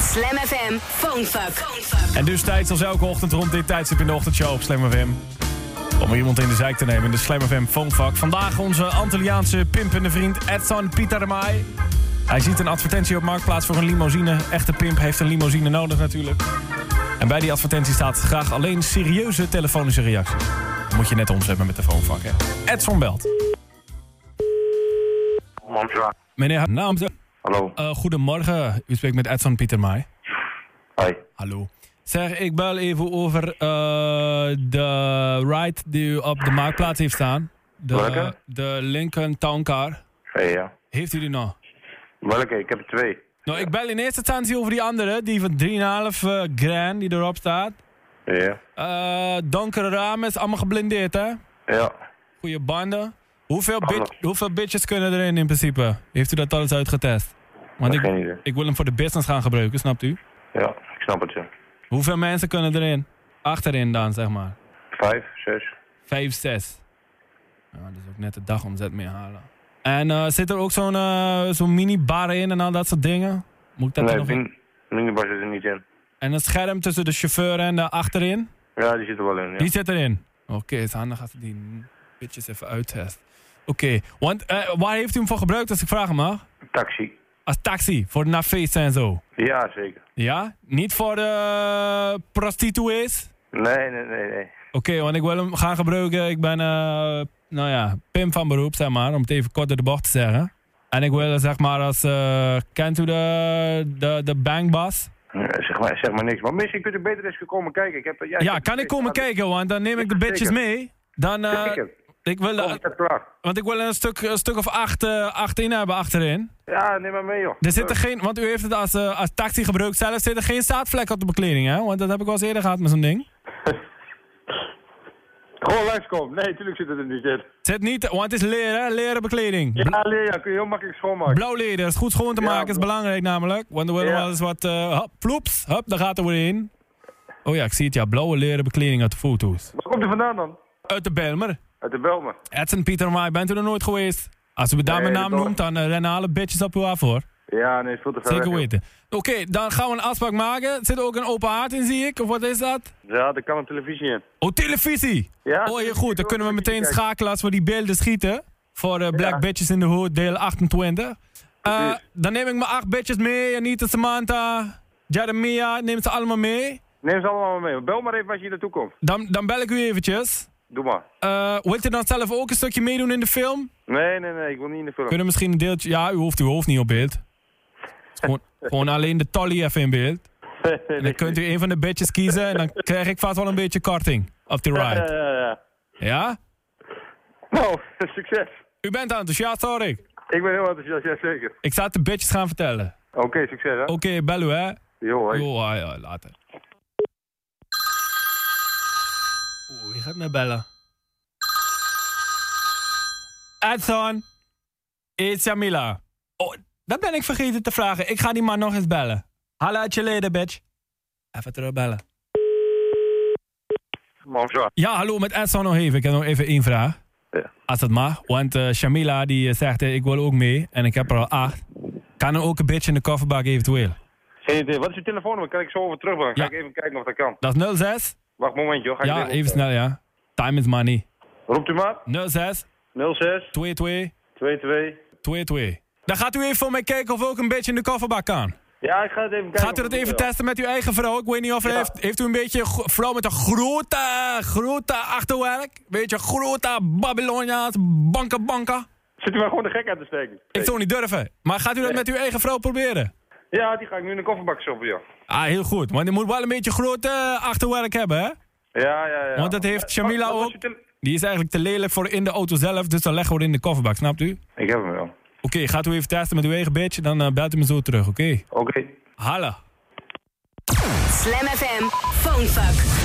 Slam FM Phonefuck. En dus tijd zoals elke ochtend rond dit tijdstip in de ochtendshow op Slam FM. Om iemand in de zijk te nemen in de Slam FM Phonefuck. Vandaag onze Antilliaanse pimpende vriend Edson Pietermaai. Hij ziet een advertentie op Marktplaats voor een limousine. Echte pimp heeft een limousine nodig natuurlijk. En bij die advertentie staat graag alleen serieuze telefonische reacties. Dan moet je net ons hebben met de Phonefuck, hè. Edson belt. Meneer naam... Hallo. Eh, goedemorgen, u spreekt met Edson Pietermaai. Hi. Hallo. Zeg, ik bel even over eh, de ride die u op de marktplaats heeft staan. De, Welke? de Lincoln Town Car. Hey, ja. Heeft u die nog? Welke? Ik heb er twee. Nou, ik bel in eerste instantie over die andere, die van 3,5 eh, grand die erop staat. Ja. Donkere ramen, is allemaal geblindeerd, hè? Ja. Goeie banden. Hoeveel, bit, hoeveel bitches kunnen erin in principe? Heeft u dat alles uitgetest? Want ik, Geen idee. ik wil hem voor de business gaan gebruiken, snapt u? Ja, ik snap het, ja. Hoeveel mensen kunnen erin? Achterin dan, zeg maar. Vijf, zes. Vijf, zes. Ja, dat is ook net de dagomzet meer halen. En eh, zit er ook zo'n eh, zo'n minibar in en al dat soort dingen? Moet ik dat Nee, nog in? min, minibar zit er niet in. En een scherm tussen de chauffeur en de achterin? Ja, die zit er wel in, ja. Die zit erin. Oké, het is handig als die bitches even uittest. Oké, want eh, waar heeft u hem voor gebruikt als ik vragen mag? Taxi. Als taxi, voor naar feesten en zo. Ja, zeker. Ja? Niet voor de prostituees? Nee, nee, nee, nee. Oké, want ik wil hem gaan gebruiken. Ik ben, eh, nou ja, pim van beroep, zeg maar, om het even kort door de bocht te zeggen. En ik wil, zeg maar, als, eh, kent u de, de, de bangbas? Ja, Zeg maar, zeg maar niks. Maar misschien kunt u beter eens komen kijken. Ik heb, ja, Ja, kan ik komen kijken, want dan neem ik de bitches mee. Dan, eh. Ik wil, klaar. want ik wil een stuk, een stuk of acht, eh, acht in hebben achterin. Ja, neem maar mee, joh. Er zit er geen, want u heeft het als, eh, als taxi gebruikt zelf, zit er geen staatvlek op de bekleding, hè? Want dat heb ik wel eens eerder gehad met zo'n ding. Gewoon langskomen. Nee, tuurlijk zit het er niet in. Zit niet, want het is leren, leren bekleding. Ja, leer, ja, kun je heel makkelijk schoonmaken. Blauw leder, is goed schoon te Ja, maken, is belangrijk namelijk. Want er wordt Ja. wel eens wat, eh hop, ploeps, hop, daar gaat er weer in. Oh ja, ik zie het, ja, blauwe leren bekleding uit de foto's. Waar komt u vandaan dan? Uit de Belmer. Uit de Belmer. Edson Pieter Maai, bent u er nooit geweest? Als u me daar Nee, mijn naam noemt, dan eh, rennen alle bitches op u af hoor. Ja, nee, is veel te ver Zeker weg, weten. Oké, dan gaan we een afspraak maken. Zit er ook een open haard in, zie ik? Of wat is dat? Ja, er kan een televisie in. Oh, televisie! Ja, Oh, heel goed. Dan kunnen we meteen schakelen als we die beelden schieten. Voor eh, Black Ja. Bitches in the Hood, deel 28. Eh, dan neem ik mijn acht bitches mee. Anita, Samantha, Jeremia. Neem ze allemaal mee. Neem ze allemaal mee. Bel maar even als je naartoe komt. Dan, dan bel ik u eventjes. Doe maar. Eh, wilt u dan zelf ook een stukje meedoen in de film? Nee, nee, nee, ik wil niet in de film. Kunnen we misschien een deeltje... Ja, u hoeft uw hoofd niet op beeld. Gewoon, gewoon alleen de tolly even in beeld. En dan kunt u een van de bitches kiezen en dan krijg ik vast wel een beetje korting op die Ja, ride. ja, ja. Ja? Nou, succes. U bent enthousiast, hoor ik. Ik ben heel enthousiast, ja zeker. Ik zal het de bitches gaan vertellen. Oké, succes hè. Oké, bel u hè. Jo, hoi. Jo, ja, ja, later. Gaat mij bellen? Edson. It's Jamila. Oh, dat ben ik vergeten te vragen. Ik ga die man nog eens bellen. Hallo uit je leden, bitch. Even terugbellen. Zo. Ja, hallo, met Edson nog even. Ik heb nog even één vraag. Ja. Als het mag. Want eh Shamila die eh, zegt, eh, ik wil ook mee. En ik heb er al acht. Kan er ook een bitch in de kofferbak eventueel? Geen idee. Wat is je telefoonnummer? Kan ik zo over terugbrengen? Ga Ja. ik even kijken of dat kan. Dat is 06? Wacht een momentje hoor. Ga Ja, even snel, ja. Time is money. Roept u maar. 06 06 22 22. 22. Dan gaat u even voor mij kijken of ook een beetje in de kofferbak kan. Ja, ik ga het even kijken. Gaat u dat even testen met uw eigen vrouw? Ik weet niet of Ja. heeft... Heeft u een beetje vrouw met een grote, grote achterwerk? Beetje grote Babyloniaans, banken, banken? Zit u maar gewoon de gek uit te steken? Ik zou niet durven. Maar gaat u dat met uw eigen vrouw proberen? Ja, die ga ik nu in de kofferbak stoppen, joh. Ah, heel goed. Want je moet wel een beetje grote eh, achterwerk hebben, hè? Ja, ja, ja. Want dat heeft Shamila ook. Die is eigenlijk te lelijk voor in de auto zelf, dus dan leggen we het in de kofferbak, snapt u? Ik heb hem wel. Oké, gaat u even testen met uw eigen bitch, dan eh, belt u me zo terug, oké? Oké. Halla. Slam FM Phonefuck.